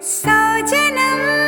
सजनम